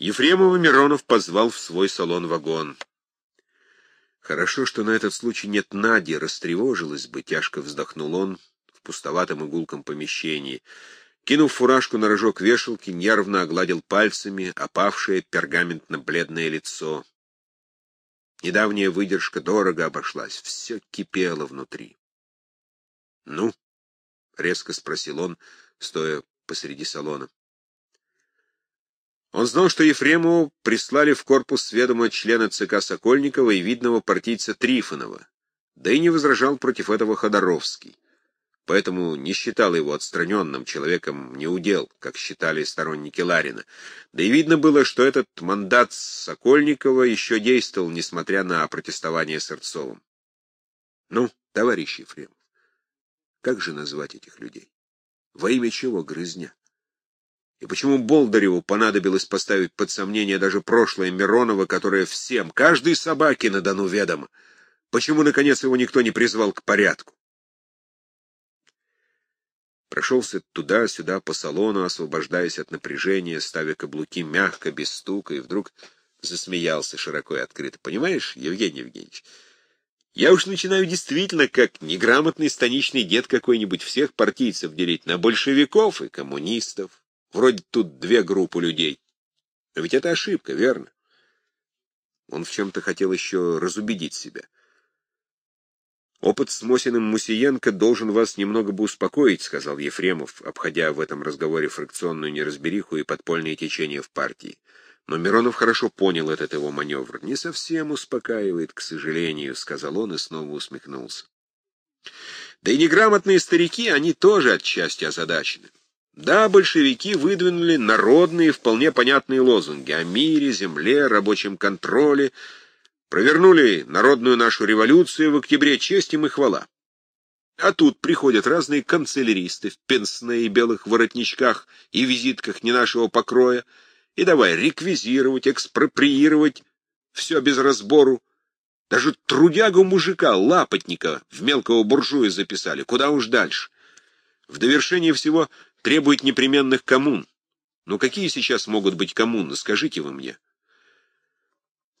Ефремова Миронов позвал в свой салон-вагон. Хорошо, что на этот случай нет Нади, растревожилась бы, тяжко вздохнул он в пустоватом игулком помещении. Кинув фуражку на рожок вешалки, нервно огладил пальцами опавшее пергаментно-бледное лицо. Недавняя выдержка дорого обошлась, все кипело внутри. — Ну? — резко спросил он, стоя посреди салона. Он знал, что Ефремову прислали в корпус ведома члена ЦК Сокольникова и видного партийца Трифонова, да и не возражал против этого Ходоровский. Поэтому не считал его отстраненным человеком неудел, как считали сторонники Ларина. Да и видно было, что этот мандат Сокольникова еще действовал, несмотря на протестование Сырцовым. Ну, товарищ Ефремов, как же назвать этих людей? Во имя чего грызня? И почему Болдыреву понадобилось поставить под сомнение даже прошлое Миронова, которое всем, каждой собаке на Дону ведомо? Почему, наконец, его никто не призвал к порядку? Прошелся туда-сюда по салону, освобождаясь от напряжения, ставя каблуки мягко, без стука, и вдруг засмеялся широко и открыто. «Понимаешь, Евгений Евгеньевич, я уж начинаю действительно, как неграмотный станичный дед какой-нибудь, всех партийцев делить на большевиков и коммунистов. Вроде тут две группы людей. Но ведь это ошибка, верно? Он в чем-то хотел еще разубедить себя. «Опыт с Мосиным Мусиенко должен вас немного бы успокоить», — сказал Ефремов, обходя в этом разговоре фракционную неразбериху и подпольные течения в партии. Но Миронов хорошо понял этот его маневр. «Не совсем успокаивает, к сожалению», — сказал он и снова усмехнулся. «Да и неграмотные старики, они тоже отчасти озадачены. Да, большевики выдвинули народные, вполне понятные лозунги о мире, земле, рабочем контроле, провернули народную нашу революцию в октябре, честь им и хвала. А тут приходят разные канцеляристы в пенсне и белых воротничках и визитках не нашего покроя, и давай реквизировать, экспроприировать, все без разбору. Даже трудягу мужика, лапотника, в мелкого буржуя записали, куда уж дальше. В довершение всего требует непременных коммун. Но какие сейчас могут быть коммуны, скажите вы мне?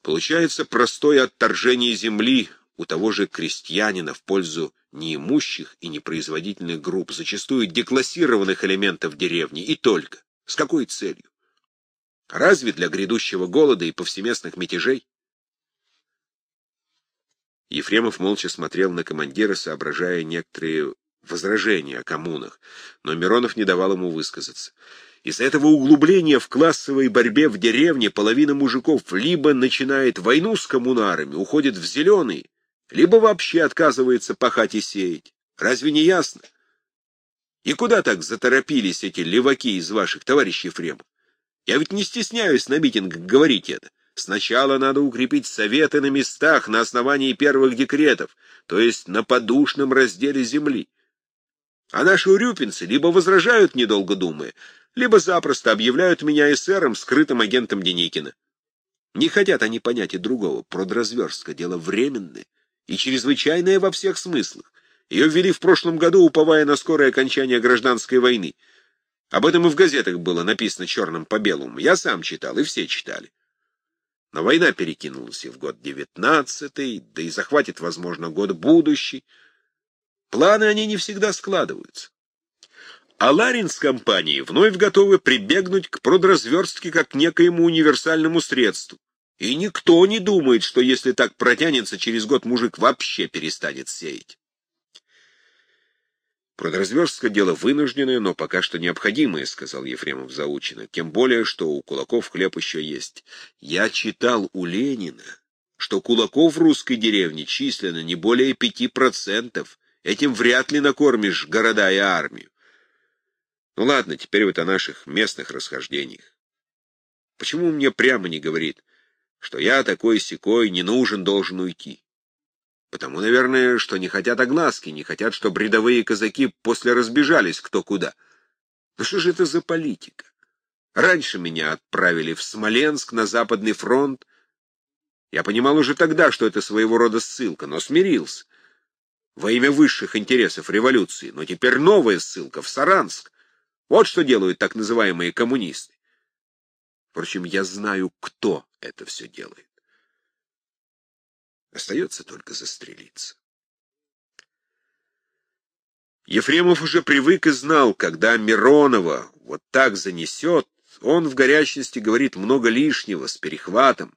Получается простое отторжение земли у того же крестьянина в пользу неимущих и непроизводительных групп, зачастую деклассированных элементов деревни, и только. С какой целью? Разве для грядущего голода и повсеместных мятежей? Ефремов молча смотрел на командира, соображая некоторые возражения о коммунах, но Миронов не давал ему высказаться. Из-за этого углубления в классовой борьбе в деревне половина мужиков либо начинает войну с коммунарами, уходит в зеленые, либо вообще отказывается пахать и сеять. Разве не ясно? И куда так заторопились эти леваки из ваших, товарищей Ефремов? Я ведь не стесняюсь на митингах говорить это. Сначала надо укрепить советы на местах на основании первых декретов, то есть на подушном разделе земли. А наши урюпинцы либо возражают, недолго думая, либо запросто объявляют меня эсером, скрытым агентом Деникина. Не хотят они понять и другого. Продразверстка — дело временное и чрезвычайное во всех смыслах. Ее ввели в прошлом году, уповая на скорое окончание гражданской войны. Об этом и в газетах было написано черным по белому. Я сам читал, и все читали. Но война перекинулась и в год девятнадцатый, да и захватит, возможно, год будущий. Планы они не всегда складываются. А Ларин с компанией вновь готовы прибегнуть к продразверстке как к некоему универсальному средству. И никто не думает, что если так протянется, через год мужик вообще перестанет сеять. Продразверстка — дело вынужденное, но пока что необходимое, — сказал Ефремов заучено, тем более, что у кулаков хлеб еще есть. Я читал у Ленина, что кулаков в русской деревне численно не более пяти процентов, Этим вряд ли накормишь города и армию. Ну ладно, теперь вот о наших местных расхождениях. Почему мне прямо не говорит, что я такой-сякой, не нужен, должен уйти? Потому, наверное, что не хотят огласки, не хотят, чтобы рядовые казаки после разбежались кто куда. Ну что же это за политика? Раньше меня отправили в Смоленск, на Западный фронт. Я понимал уже тогда, что это своего рода ссылка, но смирился во имя высших интересов революции, но теперь новая ссылка в Саранск. Вот что делают так называемые коммунисты. Впрочем, я знаю, кто это все делает. Остается только застрелиться. Ефремов уже привык и знал, когда Миронова вот так занесет, он в горячности говорит много лишнего, с перехватом.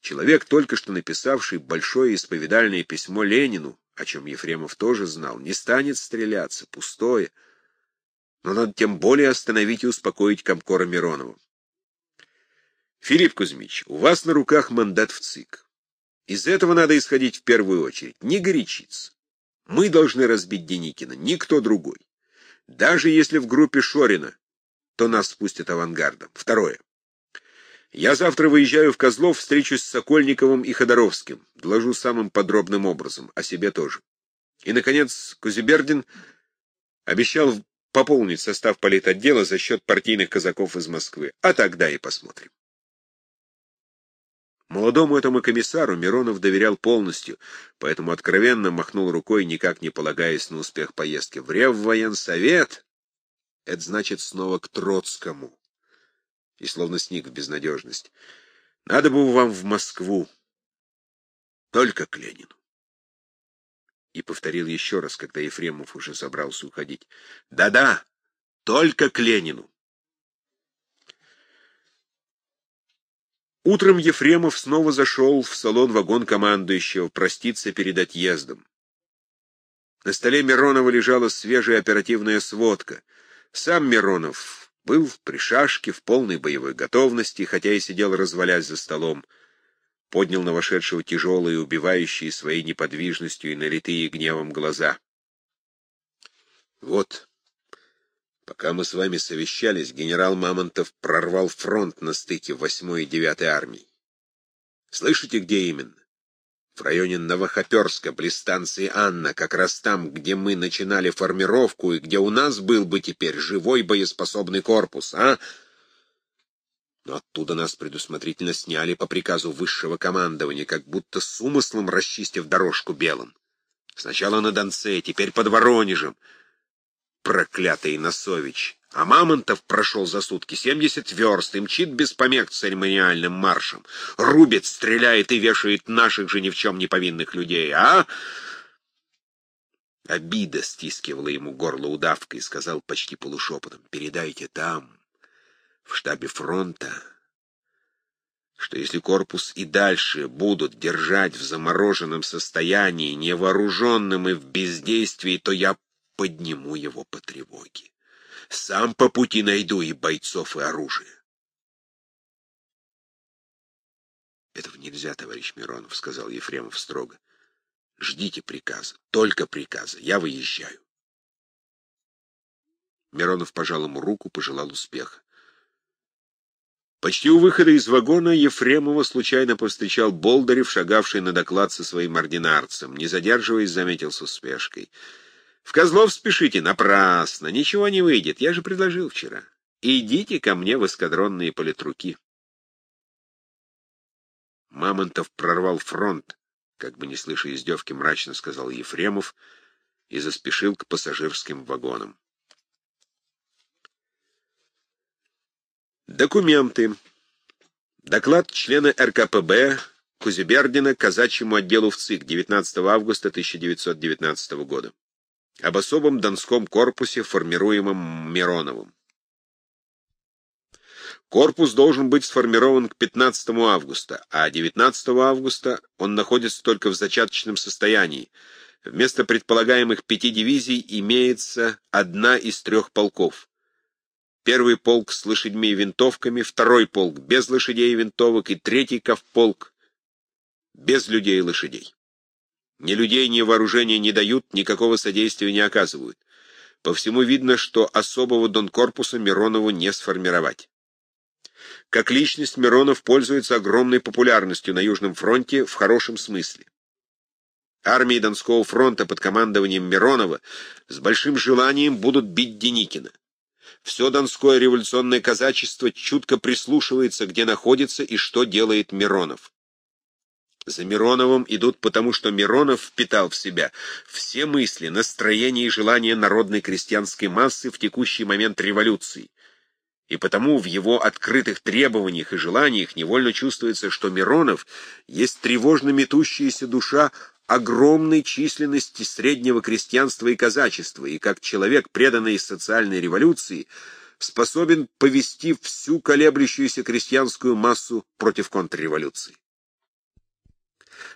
Человек, только что написавший большое исповедальное письмо Ленину, о чем Ефремов тоже знал, не станет стреляться, пустое. Но надо тем более остановить и успокоить Комкора Миронова. Филипп Кузьмич, у вас на руках мандат в ЦИК. Из этого надо исходить в первую очередь, не горячиться. Мы должны разбить Деникина, никто другой. Даже если в группе Шорина, то нас спустят авангардом. Второе. Я завтра выезжаю в Козлов, встречусь с Сокольниковым и Ходоровским. Доложу самым подробным образом, о себе тоже. И, наконец, Кузибердин обещал пополнить состав политотдела за счет партийных казаков из Москвы. А тогда и посмотрим. Молодому этому комиссару Миронов доверял полностью, поэтому откровенно махнул рукой, никак не полагаясь на успех поездки. В Реввоенсовет — это значит снова к Троцкому. И словно сник в безнадежность. Надо бы вам в Москву. Только к Ленину. И повторил еще раз, когда Ефремов уже собрался уходить. Да-да, только к Ленину. Утром Ефремов снова зашел в салон вагон командующего проститься перед отъездом. На столе Миронова лежала свежая оперативная сводка. Сам Миронов был при шашке, в полной боевой готовности, хотя и сидел развалясь за столом. Поднял на вошедшего тяжелые, убивающие своей неподвижностью и налитые гневом глаза. «Вот, Пока мы с вами совещались, генерал Мамонтов прорвал фронт на стыке 8 и 9 армий. Слышите, где именно? В районе Новохоперска, близ станции Анна, как раз там, где мы начинали формировку и где у нас был бы теперь живой боеспособный корпус, а? Но оттуда нас предусмотрительно сняли по приказу высшего командования, как будто с умыслом расчистив дорожку белым. Сначала на Донце, теперь под Воронежем проклятый Носович. А Мамонтов прошел за сутки семьдесят верст и мчит без помех церемониальным маршем. Рубит, стреляет и вешает наших же ни в чем не повинных людей, а? Обида стискивала ему горло удавкой и сказал почти полушепотом, «Передайте там, в штабе фронта, что если корпус и дальше будут держать в замороженном состоянии, невооруженным и в бездействии, то я подниму его по тревоге. Сам по пути найду и бойцов, и оружие. Этого нельзя, товарищ Миронов, — сказал Ефремов строго. Ждите приказа, только приказа, я выезжаю. Миронов пожал ему руку, пожелал успеха. Почти у выхода из вагона Ефремова случайно повстречал Болдырев, шагавший на доклад со своим ординарцем. Не задерживаясь, заметил с успешкой — в Козлов спешите напрасно, ничего не выйдет, я же предложил вчера. Идите ко мне в эскадронные политруки. Мамонтов прорвал фронт, как бы не слыша издевки, мрачно сказал Ефремов и заспешил к пассажирским вагонам. Документы. Доклад члена РКПБ Кузибердина казачьему отделу в ЦИК 19 августа 1919 года об особом Донском корпусе, формируемом Мироновым. Корпус должен быть сформирован к 15 августа, а 19 августа он находится только в зачаточном состоянии. Вместо предполагаемых пяти дивизий имеется одна из трех полков. Первый полк с лошадьми и винтовками, второй полк без лошадей и винтовок и третий ковполк без людей и лошадей. Ни людей, ни вооружения не дают, никакого содействия не оказывают. По всему видно, что особого донкорпуса Миронову не сформировать. Как личность Миронов пользуется огромной популярностью на Южном фронте в хорошем смысле. Армии Донского фронта под командованием Миронова с большим желанием будут бить Деникина. Все донское революционное казачество чутко прислушивается, где находится и что делает Миронов. За Мироновым идут потому, что Миронов впитал в себя все мысли, настроения и желания народной крестьянской массы в текущий момент революции и потому в его открытых требованиях и желаниях невольно чувствуется, что Миронов есть тревожно метущаяся душа огромной численности среднего крестьянства и казачества, и как человек, преданный социальной революции, способен повести всю колеблющуюся крестьянскую массу против контрреволюции.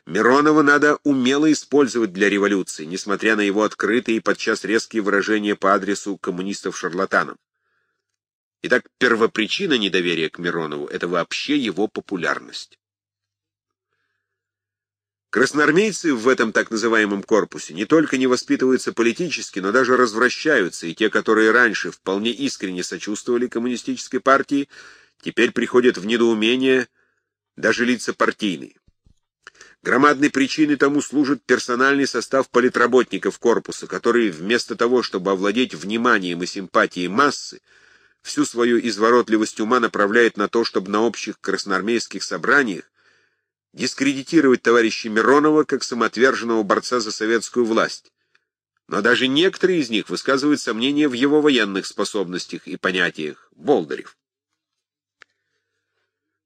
Миронова надо умело использовать для революции, несмотря на его открытые и подчас резкие выражения по адресу коммунистов-шарлатанам. Итак, первопричина недоверия к Миронову — это вообще его популярность. Красноармейцы в этом так называемом корпусе не только не воспитываются политически, но даже развращаются, и те, которые раньше вполне искренне сочувствовали коммунистической партии, теперь приходят в недоумение даже лица партийные. Громадной причиной тому служит персональный состав политработников корпуса, которые вместо того, чтобы овладеть вниманием и симпатией массы, всю свою изворотливость ума направляет на то, чтобы на общих красноармейских собраниях дискредитировать товарища Миронова как самоотверженного борца за советскую власть. Но даже некоторые из них высказывают сомнения в его военных способностях и понятиях. Болдырев.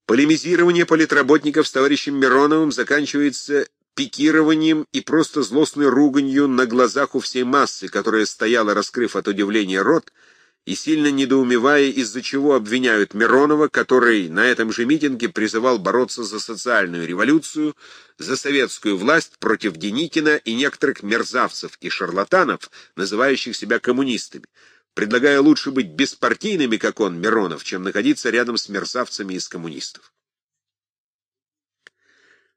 Полемизирование политработников с товарищем Мироновым заканчивается пикированием и просто злостной руганью на глазах у всей массы, которая стояла, раскрыв от удивления рот, и сильно недоумевая, из-за чего обвиняют Миронова, который на этом же митинге призывал бороться за социальную революцию, за советскую власть против Деникина и некоторых мерзавцев и шарлатанов, называющих себя коммунистами, предлагая лучше быть беспартийными, как он, Миронов, чем находиться рядом с мерзавцами из коммунистов.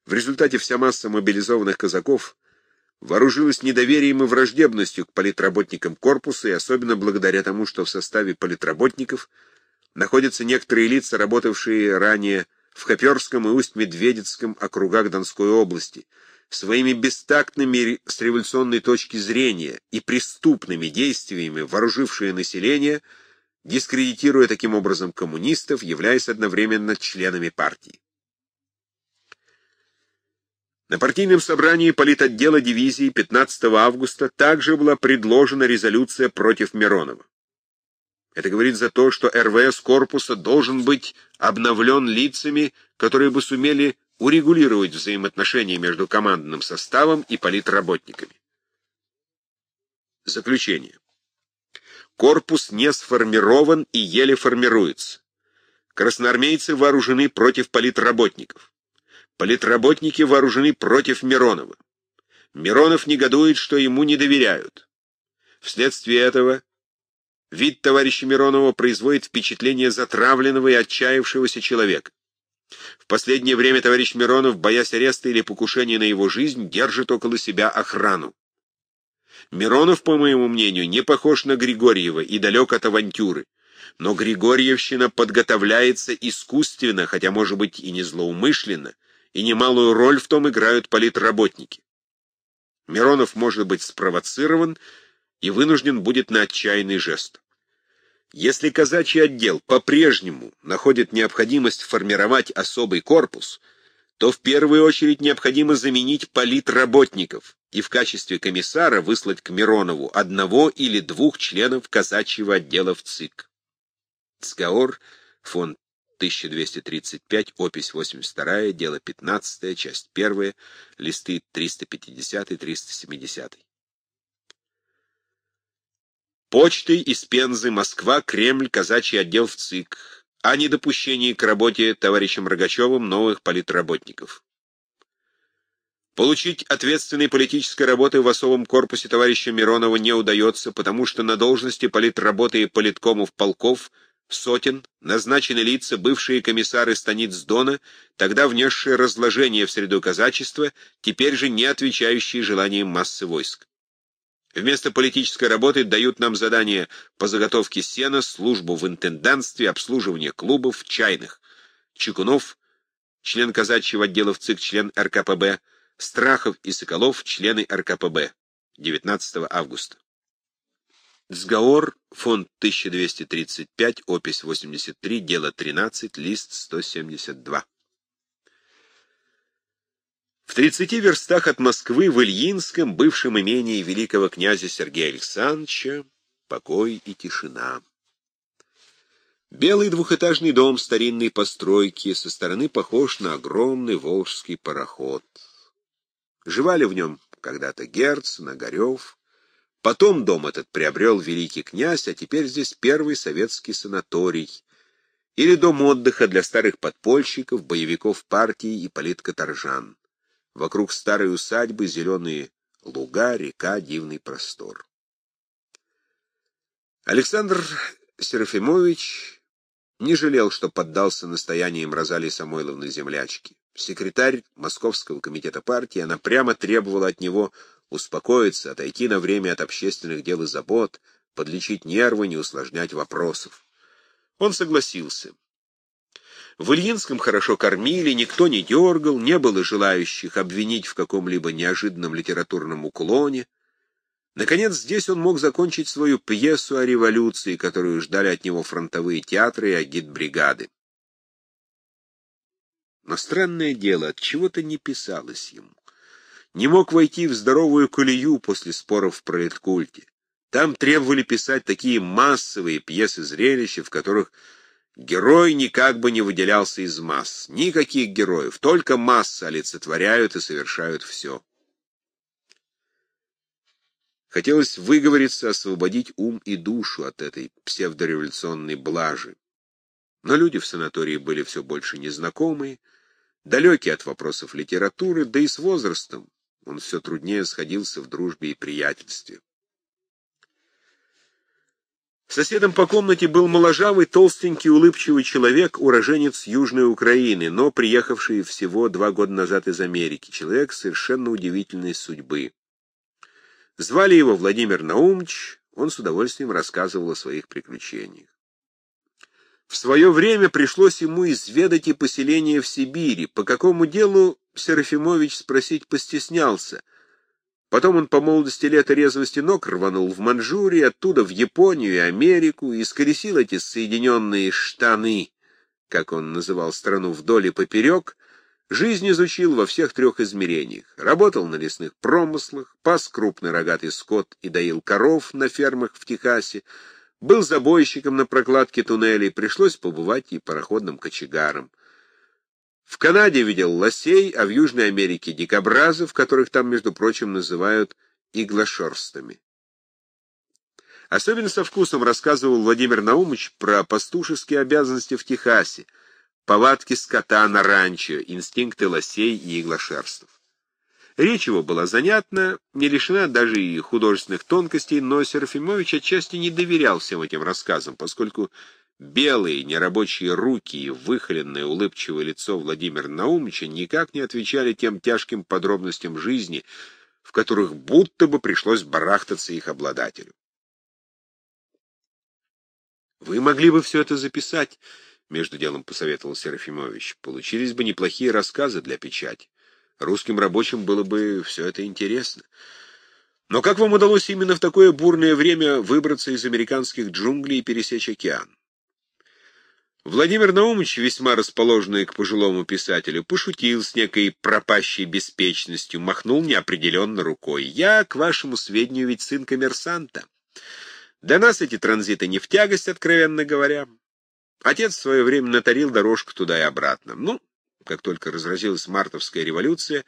В результате вся масса мобилизованных казаков вооружилась недоверием и враждебностью к политработникам корпуса, и особенно благодаря тому, что в составе политработников находятся некоторые лица, работавшие ранее в Хоперском и Усть-Медведецком округах Донской области, своими бестактными с революционной точки зрения и преступными действиями вооружившие население, дискредитируя таким образом коммунистов, являясь одновременно членами партии. На партийном собрании политотдела дивизии 15 августа также была предложена резолюция против Миронова. Это говорит за то, что РВС корпуса должен быть обновлен лицами, которые бы сумели урегулировать взаимоотношения между командным составом и политработниками. Заключение. Корпус не сформирован и еле формируется. Красноармейцы вооружены против политработников. Политработники вооружены против Миронова. Миронов негодует, что ему не доверяют. Вследствие этого вид товарища Миронова производит впечатление затравленного и отчаявшегося человека. В последнее время товарищ Миронов, боясь ареста или покушения на его жизнь, держит около себя охрану. Миронов, по моему мнению, не похож на Григорьева и далек от авантюры. Но Григорьевщина подготовляется искусственно, хотя, может быть, и не злоумышленно, и немалую роль в том играют политработники. Миронов может быть спровоцирован и вынужден будет на отчаянный жест. Если казачий отдел по-прежнему находит необходимость формировать особый корпус, то в первую очередь необходимо заменить политработников и в качестве комиссара выслать к Миронову одного или двух членов казачьего отдела в ЦИК. Сговор, фонд 1235, опись 82, дело 15, часть 1, листы 350-370. Почтой из Пензы, Москва, Кремль, казачий отдел в ЦИК о недопущении к работе товарищем Рогачевым новых политработников. Получить ответственной политической работы в особом корпусе товарища Миронова не удается, потому что на должности политработы и политкомов полков – сотен назначены лица, бывшие комиссары станиц Дона, тогда внесшие разложение в среду казачества, теперь же не отвечающие желаниям массы войск. Вместо политической работы дают нам задания по заготовке сена, службу в интендантстве, обслуживание клубов, чайных. Чекунов, член казачьего отдела в ЦИК, член РКПБ, Страхов и Соколов, члены РКПБ. 19 августа. Сговор, фонд 1235, опись 83, дело 13, лист 172. В 30 верстах от Москвы в Ильинском, бывшем имении великого князя Сергея Александровича, покой и тишина. Белый двухэтажный дом старинной постройки со стороны похож на огромный волжский пароход. Жевали в нем когда-то Герцен, Огарев. Потом дом этот приобрел великий князь, а теперь здесь первый советский санаторий. Или дом отдыха для старых подпольщиков, боевиков партии и политкоторжан. Вокруг старой усадьбы зеленые луга, река, дивный простор. Александр Серафимович не жалел, что поддался настояниям Розалии Самойловны землячки. Секретарь Московского комитета партии, она прямо требовала от него успокоиться, отойти на время от общественных дел и забот, подлечить нервы, не усложнять вопросов. Он согласился. В Ильинском хорошо кормили, никто не дергал, не было желающих обвинить в каком-либо неожиданном литературном уклоне. Наконец, здесь он мог закончить свою пьесу о революции, которую ждали от него фронтовые театры и агитбригады. Но странное дело, от чего-то не писалось ему. Не мог войти в здоровую колею после споров в пролеткульте. Там требовали писать такие массовые пьесы-зрелища, в которых герой никак бы не выделялся из масс. Никаких героев, только массы олицетворяют и совершают все. Хотелось выговориться, освободить ум и душу от этой псевдореволюционной блажи. Но люди в санатории были все больше незнакомые, далекие от вопросов литературы, да и с возрастом он все труднее сходился в дружбе и приятельстве. Соседом по комнате был моложавый, толстенький, улыбчивый человек, уроженец Южной Украины, но приехавший всего два года назад из Америки, человек совершенно удивительной судьбы. Звали его Владимир Наумович, он с удовольствием рассказывал о своих приключениях. В свое время пришлось ему изведать и поселение в Сибири. По какому делу Серафимович спросить постеснялся. Потом он по молодости лет резвости ног рванул в Манчжурию, оттуда в Японию и Америку, и скресил эти соединенные штаны, как он называл страну вдоль и поперек, Жизнь изучил во всех трех измерениях. Работал на лесных промыслах, пас крупный рогатый скот и доил коров на фермах в Техасе, был забойщиком на прокладке туннелей, пришлось побывать и пароходным кочегаром. В Канаде видел лосей, а в Южной Америке дикобразов, которых там, между прочим, называют иглошерстами. Особенно со вкусом рассказывал Владимир Наумович про пастушеские обязанности в Техасе, повадки скота на ранчо, инстинкты лосей и иглошерстов. Речь его была занятна, не лишена даже и художественных тонкостей, но Серафимович отчасти не доверял всем этим рассказам, поскольку белые нерабочие руки и выхоленное улыбчивое лицо Владимира Наумовича никак не отвечали тем тяжким подробностям жизни, в которых будто бы пришлось барахтаться их обладателю. «Вы могли бы все это записать», — между делом посоветовал Серафимович. «Получились бы неплохие рассказы для печати. Русским рабочим было бы все это интересно. Но как вам удалось именно в такое бурное время выбраться из американских джунглей и пересечь океан?» Владимир Наумович, весьма расположенный к пожилому писателю, пошутил с некой пропащей беспечностью, махнул неопределенно рукой. «Я, к вашему сведению, ведь сын коммерсанта. Для нас эти транзиты не в тягость, откровенно говоря. Отец в свое время натарил дорожку туда и обратно. Ну, как только разразилась мартовская революция,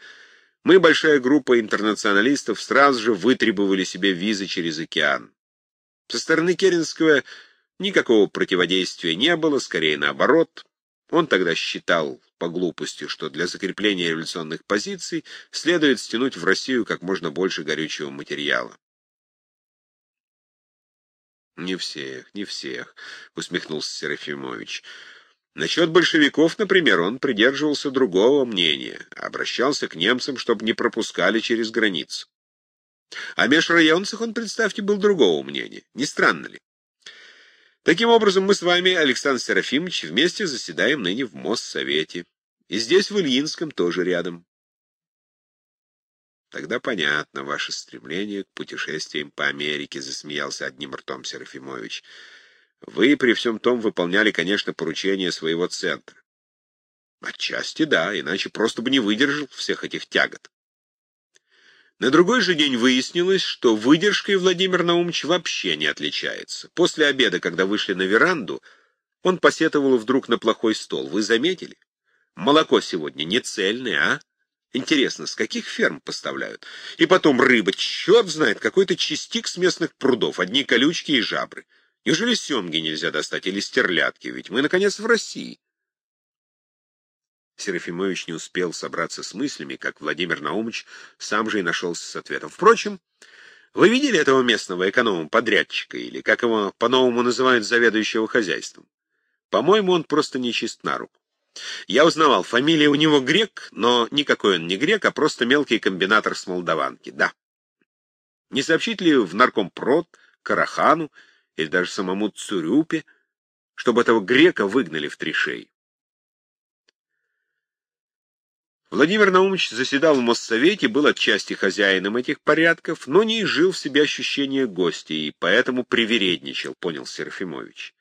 мы, большая группа интернационалистов, сразу же вытребовали себе визы через океан. Со стороны Керенского никакого противодействия не было, скорее наоборот. Он тогда считал по глупости, что для закрепления революционных позиций следует стянуть в Россию как можно больше горючего материала. «Не всех, не всех», — усмехнулся Серафимович. Насчет большевиков, например, он придерживался другого мнения, обращался к немцам, чтобы не пропускали через границу. О межрайонцах он, представьте, был другого мнения. Не странно ли? Таким образом, мы с вами, Александр Серафимович, вместе заседаем ныне в Моссовете. И здесь, в Ильинском, тоже рядом. Тогда понятно ваше стремление к путешествиям по Америке, засмеялся одним ртом Серафимович. Вы при всем том выполняли, конечно, поручения своего центра. Отчасти да, иначе просто бы не выдержал всех этих тягот. На другой же день выяснилось, что выдержкой Владимир Наумович вообще не отличается. После обеда, когда вышли на веранду, Он посетовал вдруг на плохой стол. Вы заметили? Молоко сегодня не цельное, а? Интересно, с каких ферм поставляют? И потом рыба, черт знает, какой-то частик с местных прудов, одни колючки и жабры. Неужели семги нельзя достать или стерлядки? Ведь мы, наконец, в России. Серафимович не успел собраться с мыслями, как Владимир Наумович сам же и нашелся с ответом. Впрочем, вы видели этого местного эконома-подрядчика, или, как его по-новому называют, заведующего хозяйством? По-моему, он просто нечист на руку. Я узнавал, фамилия у него грек, но никакой он не грек, а просто мелкий комбинатор с Молдаванки, да. Не сообщить ли в наркомпрод, Карахану или даже самому Цурюпе, чтобы этого грека выгнали в три шеи? Владимир Наумович заседал в Моссовете, был отчасти хозяином этих порядков, но не изжил в себе ощущение гостя и поэтому привередничал, понял Серафимович.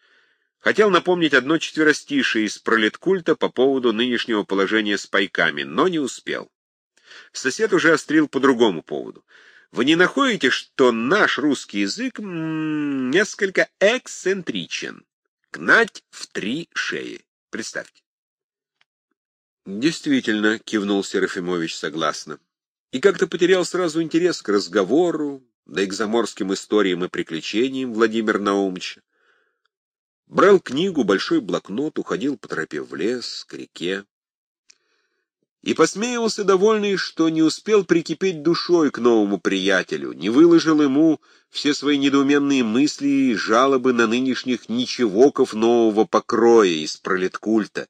Хотел напомнить одно четверостишее из пролеткульта по поводу нынешнего положения с пайками, но не успел. Сосед уже острил по другому поводу. Вы не находите, что наш русский язык несколько эксцентричен? Гнать в три шеи. Представьте. Действительно, кивнул Серафимович согласно. И как-то потерял сразу интерес к разговору, да и к заморским историям и приключениям Владимир Наумовича. Брал книгу, большой блокнот, уходил по тропе в лес, к реке. И посмеивался довольный, что не успел прикипеть душой к новому приятелю, не выложил ему все свои недоуменные мысли и жалобы на нынешних ничевоков нового покроя из пролеткульта,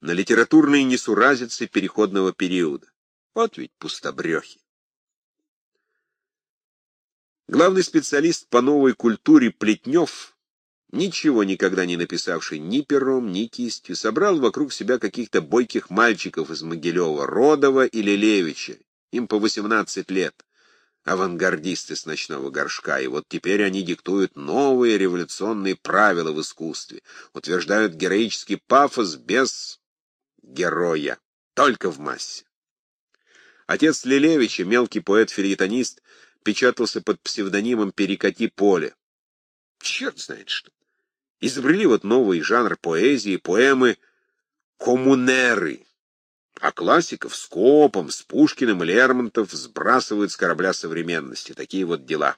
на литературные несуразицы переходного периода. Вот ведь пустобрехи. Главный специалист по новой культуре Плетнев, ничего никогда не написавший ни пером, ни кистью, собрал вокруг себя каких-то бойких мальчиков из Могилева, Родова или Левича, им по 18 лет, авангардисты с ночного горшка, и вот теперь они диктуют новые революционные правила в искусстве, утверждают героический пафос без героя, только в массе. Отец Лилевича, мелкий поэт-филитонист, печатался под псевдонимом «Перекати поле». Черт знает что. Изобрели вот новый жанр поэзии, поэмы «коммунеры», а классиков с Копом, с Пушкиным Лермонтов сбрасывают с корабля современности. Такие вот дела.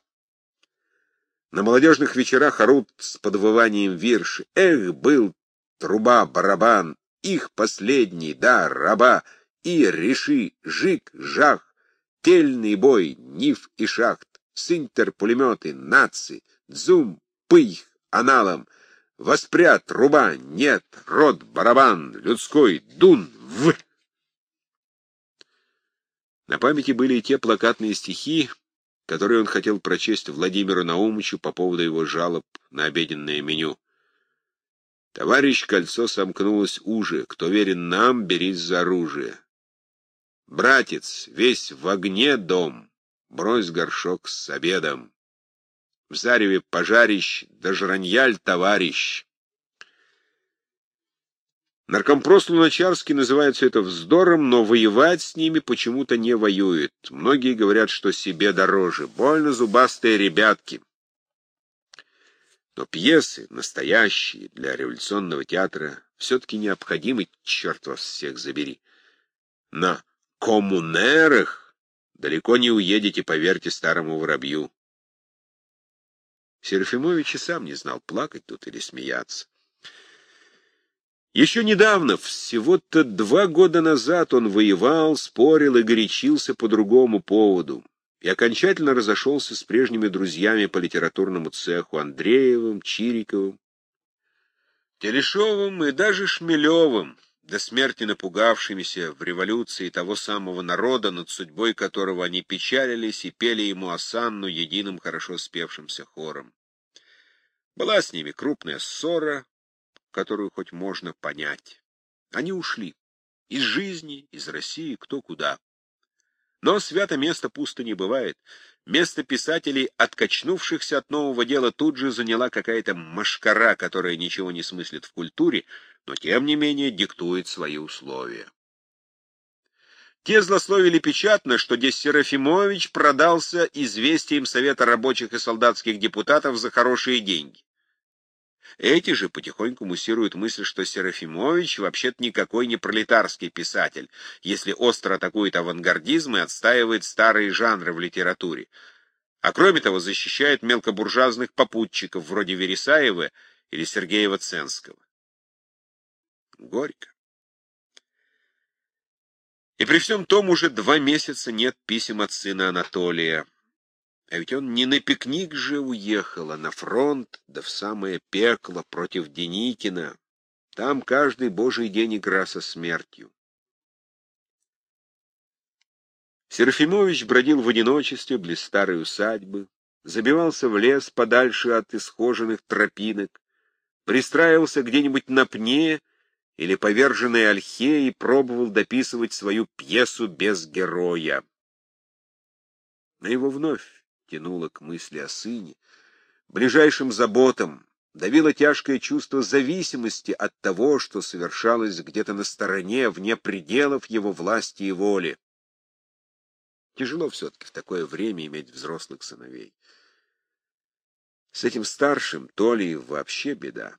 На молодежных вечерах орут с подвыванием вирши. Эх, был труба, барабан, их последний, да, раба, и реши, жик, жах, тельный бой, ниф и шахт, синтер, пулеметы, наци, дзум, пых, аналом, воспрят, труба, нет, рот, барабан, людской, дун, в. На памяти были и те плакатные стихи, которые он хотел прочесть Владимиру Наумычу по поводу его жалоб на обеденное меню. Товарищ, кольцо сомкнулось уже. Кто верен нам, берись за оружие. Братец, весь в огне дом, брось горшок с обедом. В зареве пожарищ, да жраньяль товарищ. Наркомпрос Луначарский называет все это вздором, но воевать с ними почему-то не воюет. Многие говорят, что себе дороже. Больно зубастые ребятки. Но пьесы, настоящие, для революционного театра, все-таки необходимы, черт вас всех забери. На коммунерах далеко не уедете, поверьте старому воробью. Серафимович и сам не знал, плакать тут или смеяться. Еще недавно, всего-то два года назад, он воевал, спорил и горячился по другому поводу и окончательно разошелся с прежними друзьями по литературному цеху Андреевым, Чириковым, Телешовым и даже Шмелевым, до смерти напугавшимися в революции того самого народа, над судьбой которого они печалились и пели ему осанну единым хорошо спевшимся хором. Была с ними крупная ссора, которую хоть можно понять. Они ушли. Из жизни, из России, кто куда. Но свято место пусто не бывает. Место писателей, откачнувшихся от нового дела, тут же заняла какая-то машкара, которая ничего не смыслит в культуре, но тем не менее диктует свои условия. Те злословили печатно, что Дессерафимович продался известием Совета рабочих и солдатских депутатов за хорошие деньги. Эти же потихоньку муссируют мысль, что Серафимович вообще-то никакой не пролетарский писатель, если остро атакует авангардизм и отстаивает старые жанры в литературе. А кроме того, защищает мелкобуржуазных попутчиков, вроде Вересаева или Сергеева-Ценского. Горько. И при всем том уже два месяца нет писем от сына Анатолия. А ведь он не на пикник же уехал, а на фронт, да в самое пекло против Деникина. Там каждый божий день игра со смертью. Серафимович бродил в одиночестве близ старой усадьбы, забивался в лес подальше от исхоженных тропинок, пристраивался где-нибудь на пне или поверженной ольхе и пробовал дописывать свою пьесу без героя. На его вновь тянуло к мысли о сыне, ближайшим заботам, давило тяжкое чувство зависимости от того, что совершалось где-то на стороне, вне пределов его власти и воли. Тяжело все-таки в такое время иметь взрослых сыновей. С этим старшим, то ли вообще беда.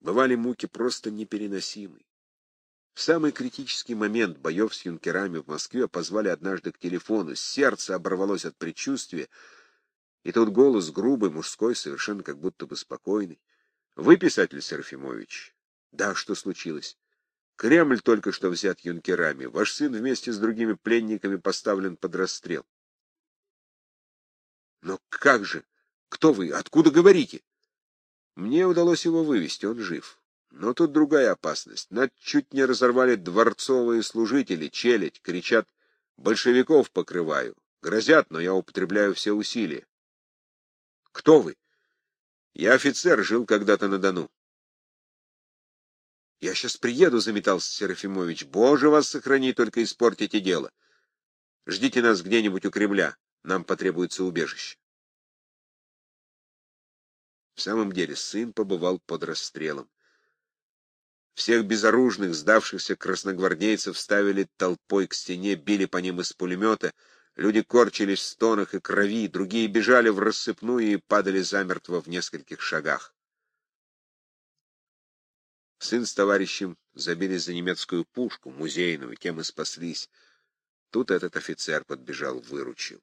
Бывали муки просто непереносимы. В самый критический момент боев с юнкерами в Москве позвали однажды к телефону. Сердце оборвалось от предчувствия, и тут голос грубый, мужской, совершенно как будто бы спокойный. «Вы писатель Серафимович?» «Да, что случилось?» «Кремль только что взят юнкерами. Ваш сын вместе с другими пленниками поставлен под расстрел». «Но как же? Кто вы? Откуда говорите?» «Мне удалось его вывести, он жив. Но тут другая опасность. Над чуть не разорвали дворцовые служители, челядь, кричат «большевиков покрываю». Грозят, но я употребляю все усилия. Кто вы? Я офицер, жил когда-то на Дону. Я сейчас приеду, заметался Серафимович. Боже вас сохрани, только испортите дело. Ждите нас где-нибудь у Кремля. Нам потребуется убежище. В самом деле, сын побывал под расстрелом. Всех безоружных, сдавшихся красногвардейцев ставили толпой к стене, били по ним из пулемета — Люди корчились в стонах и крови, другие бежали в рассыпную и падали замертво в нескольких шагах. Сын с товарищем забили за немецкую пушку, музейную, тем и спаслись. Тут этот офицер подбежал, выручил.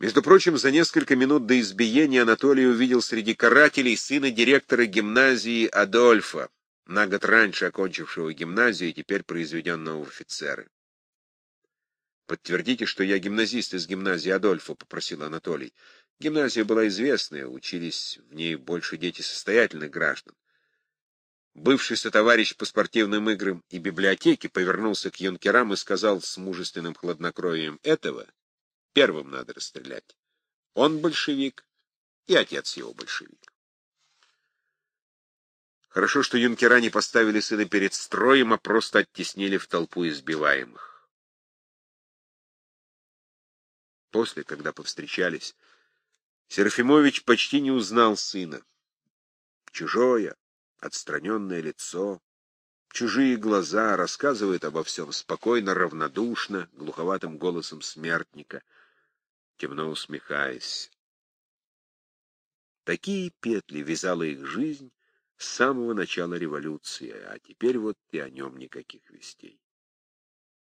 Между прочим, за несколько минут до избиения Анатолий увидел среди карателей сына директора гимназии Адольфа, на год раньше окончившего гимназию и теперь произведенного в офицеры. Подтвердите, что я гимназист из гимназии Адольфа, — попросил Анатолий. Гимназия была известная, учились в ней больше дети состоятельных граждан. Бывший сотоварищ по спортивным играм и библиотеке повернулся к юнкерам и сказал с мужественным хладнокровием этого первым надо расстрелять. Он большевик, и отец его большевик. Хорошо, что юнкера не поставили сына перед строем, а просто оттеснили в толпу избиваемых. После, когда повстречались, Серафимович почти не узнал сына. Чужое, отстраненное лицо, чужие глаза, рассказывает обо всем спокойно, равнодушно, глуховатым голосом смертника, темно усмехаясь. Такие петли вязала их жизнь с самого начала революции, а теперь вот и о нем никаких вестей.